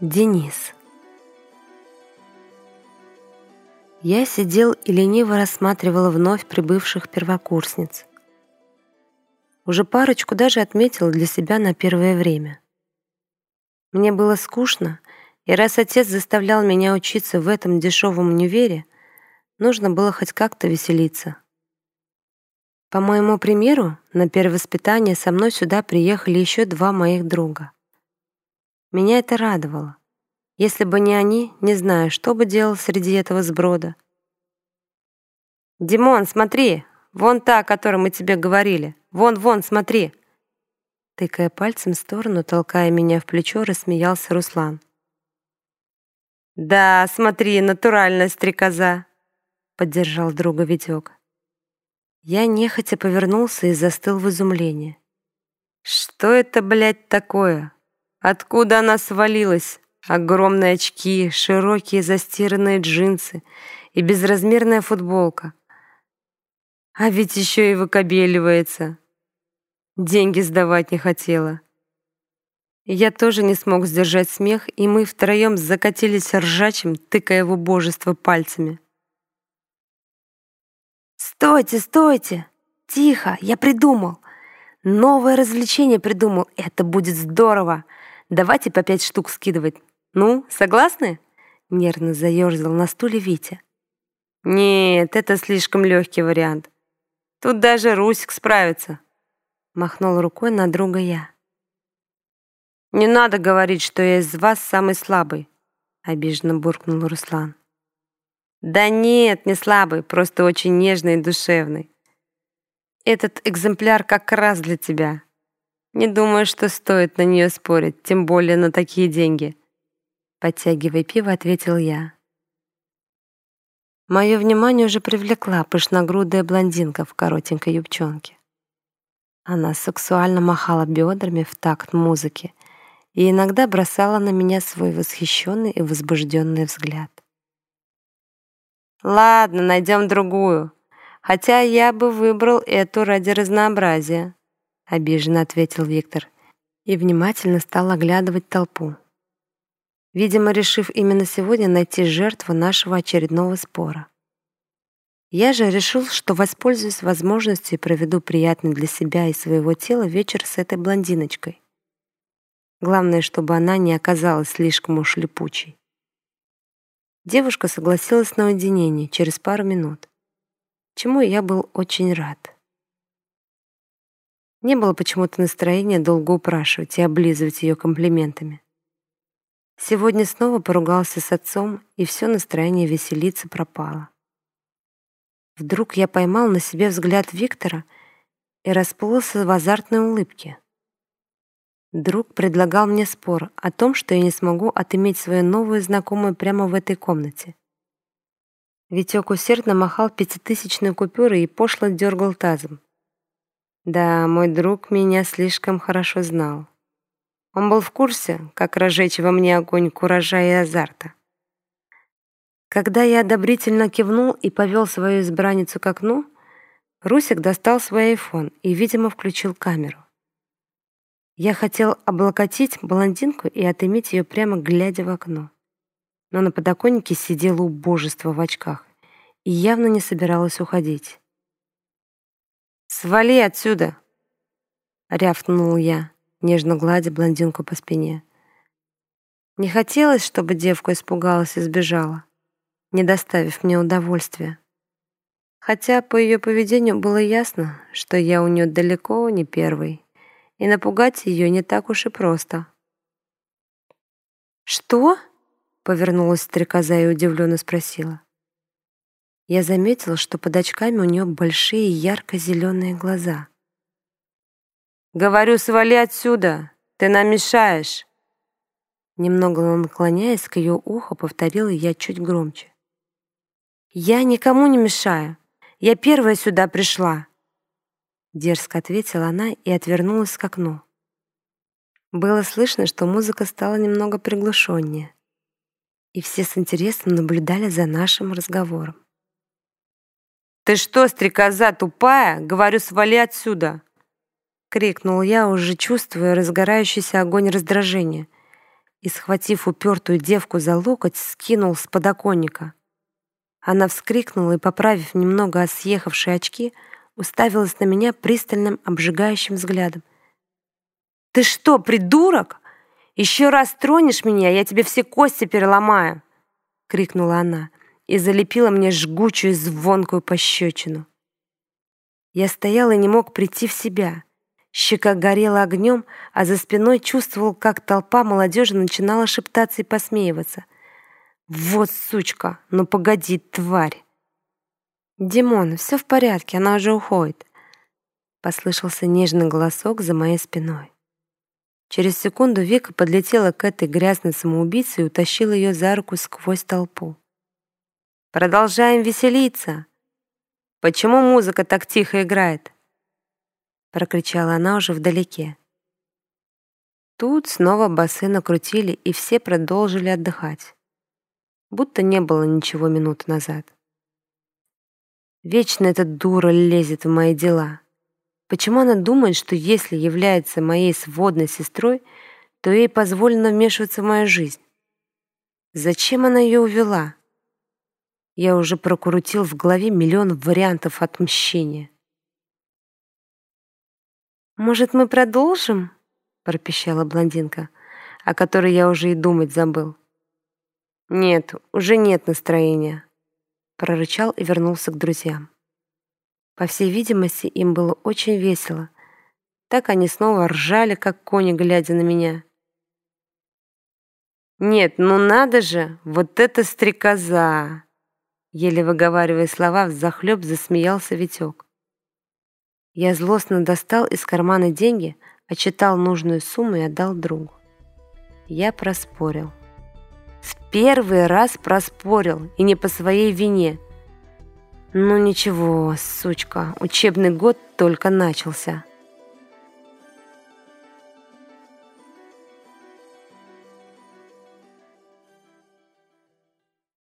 Денис. Я сидел и лениво рассматривал вновь прибывших первокурсниц. Уже парочку даже отметил для себя на первое время. Мне было скучно, и раз отец заставлял меня учиться в этом дешевом универе, нужно было хоть как-то веселиться. По моему примеру, на перевоспитание со мной сюда приехали еще два моих друга. Меня это радовало. Если бы не они, не знаю, что бы делал среди этого сброда. «Димон, смотри! Вон та, о которой мы тебе говорили! Вон, вон, смотри!» Тыкая пальцем в сторону, толкая меня в плечо, рассмеялся Руслан. «Да, смотри, натуральная стрекоза!» Поддержал друга Витек. Я нехотя повернулся и застыл в изумлении. «Что это, блядь, такое?» Откуда она свалилась? Огромные очки, широкие застиранные джинсы и безразмерная футболка. А ведь еще и выкобеливается. Деньги сдавать не хотела. Я тоже не смог сдержать смех, и мы втроем закатились ржачим, тыкая его божество пальцами. «Стойте, стойте! Тихо, я придумал! Новое развлечение придумал, это будет здорово! Давайте по пять штук скидывать. Ну, согласны?» Нервно заерзал на стуле Витя. «Нет, это слишком легкий вариант. Тут даже Русик справится», — махнул рукой на друга я. «Не надо говорить, что я из вас самый слабый», — обиженно буркнул Руслан. «Да нет, не слабый, просто очень нежный и душевный. Этот экземпляр как раз для тебя. Не думаю, что стоит на нее спорить, тем более на такие деньги. Подтягивая пиво, ответил я. Мое внимание уже привлекла пышногрудая блондинка в коротенькой юбчонке. Она сексуально махала бедрами в такт музыки и иногда бросала на меня свой восхищенный и возбужденный взгляд. «Ладно, найдем другую. Хотя я бы выбрал эту ради разнообразия», обиженно ответил Виктор и внимательно стал оглядывать толпу. Видимо, решив именно сегодня найти жертву нашего очередного спора. Я же решил, что воспользуюсь возможностью и проведу приятный для себя и своего тела вечер с этой блондиночкой. Главное, чтобы она не оказалась слишком уж липучей. Девушка согласилась на уединение через пару минут, чему я был очень рад. Не было почему-то настроения долго упрашивать и облизывать ее комплиментами. Сегодня снова поругался с отцом, и все настроение веселиться пропало. Вдруг я поймал на себе взгляд Виктора и расплылся в азартной улыбке. Друг предлагал мне спор о том, что я не смогу отыметь свою новую знакомую прямо в этой комнате. Витек усердно махал пятитысячной купюрой и пошло дергал тазом. Да, мой друг меня слишком хорошо знал. Он был в курсе, как разжечь во мне огонь куража и азарта. Когда я одобрительно кивнул и повел свою избранницу к окну, Русик достал свой айфон и, видимо, включил камеру. Я хотел облокотить блондинку и отыметь ее прямо глядя в окно. Но на подоконнике сидело убожество в очках и явно не собиралась уходить. «Свали отсюда!» — рявкнул я, нежно гладя блондинку по спине. Не хотелось, чтобы девка испугалась и сбежала, не доставив мне удовольствия. Хотя по ее поведению было ясно, что я у нее далеко не первый, и напугать ее не так уж и просто. «Что?» — повернулась стрекоза и удивленно спросила. Я заметила, что под очками у нее большие ярко-зеленые глаза. «Говорю, свали отсюда! Ты нам мешаешь!» Немного наклоняясь к ее уху, повторила я чуть громче. «Я никому не мешаю. Я первая сюда пришла!» Дерзко ответила она и отвернулась к окну. Было слышно, что музыка стала немного приглушеннее, и все с интересом наблюдали за нашим разговором. «Ты что, стрекоза тупая? Говорю, свали отсюда!» Крикнул я, уже чувствуя разгорающийся огонь раздражения. и, схватив упертую девку за локоть, скинул с подоконника. Она вскрикнула и, поправив немного осъехавшие очки, уставилась на меня пристальным, обжигающим взглядом. «Ты что, придурок? Еще раз тронешь меня, я тебе все кости переломаю!» — крикнула она и залепила мне жгучую звонкую пощечину. Я стоял и не мог прийти в себя. Щека горела огнем, а за спиной чувствовал, как толпа молодежи начинала шептаться и посмеиваться. «Вот сучка! Ну погоди, тварь!» «Димон, все в порядке, она уже уходит», — послышался нежный голосок за моей спиной. Через секунду Вика подлетела к этой грязной самоубийце и утащила ее за руку сквозь толпу. «Продолжаем веселиться! Почему музыка так тихо играет?» Прокричала она уже вдалеке. Тут снова басы накрутили, и все продолжили отдыхать. Будто не было ничего минут назад. Вечно эта дура лезет в мои дела. Почему она думает, что если является моей сводной сестрой, то ей позволено вмешиваться в мою жизнь? Зачем она ее увела? Я уже прокрутил в голове миллион вариантов отмщения. «Может, мы продолжим?» — пропищала блондинка, о которой я уже и думать забыл. «Нет, уже нет настроения», — прорычал и вернулся к друзьям. По всей видимости, им было очень весело. Так они снова ржали, как кони, глядя на меня. «Нет, ну надо же, вот это стрекоза!» Еле выговаривая слова, взахлеб засмеялся Витек. Я злостно достал из кармана деньги, отчитал нужную сумму и отдал другу. Я проспорил. В первый раз проспорил, и не по своей вине – ну ничего, сучка, учебный год только начался.